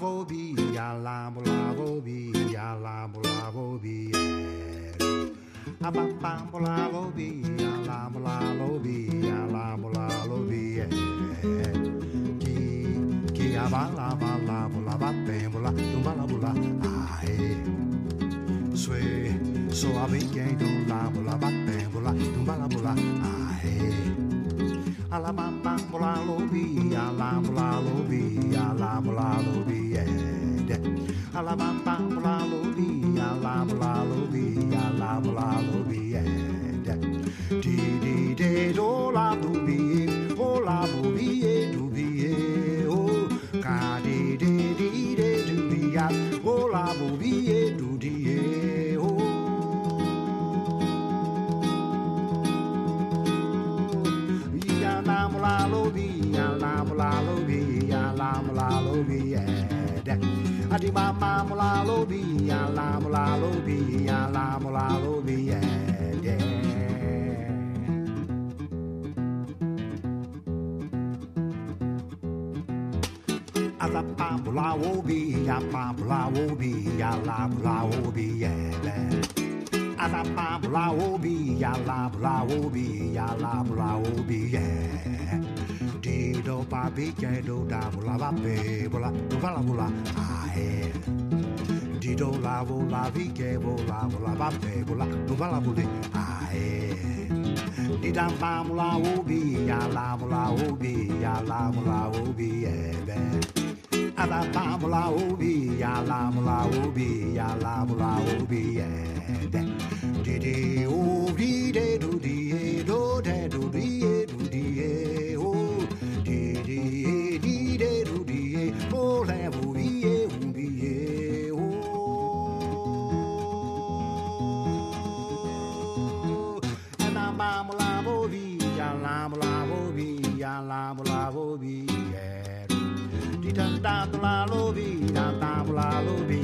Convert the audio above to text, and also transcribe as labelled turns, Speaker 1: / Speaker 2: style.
Speaker 1: vo bi ya la mo la vo bi ya la mo la vo bi a ba ba mo la lo bi ya la mo la lo bi ya la mo la lo bi ki ki ya ba la ba la mo la ba pe mo la tu ba la mo la ai sue so a bi ke do la pe mo la tu ba la ala bam bam bla lo bi ala bla lo bi ala bla lo bi de di di de do la la bu bi e du bi e o. Ka di di di de du bi ya o la bu bi e du di ya la la ya la la ya la la ya de adi ma ma mu la lo bi ya la mu la lo bi ya la mu la lo bi ya de Ada pa mu la wo bi ya pa mu la wo bi ya la mu la wo bi ya de Ada pa bla wo bi ya la bla wo bi ya la bla wo bi yeah. Pa bi ke do da bla ba be bla do ba la bla ah Di do la wo la vi ke wo la bla ba be bla do ba la bla ah Di da pa bla wo bi ya la bla wo bi ya la bla wo bi yeah. Ada pa bla wo bi ya la bla wo bi ya la bla wo bi yeah. Di di o di de la mo la bo bi yeah. Di da da la lo bi da da la lo bi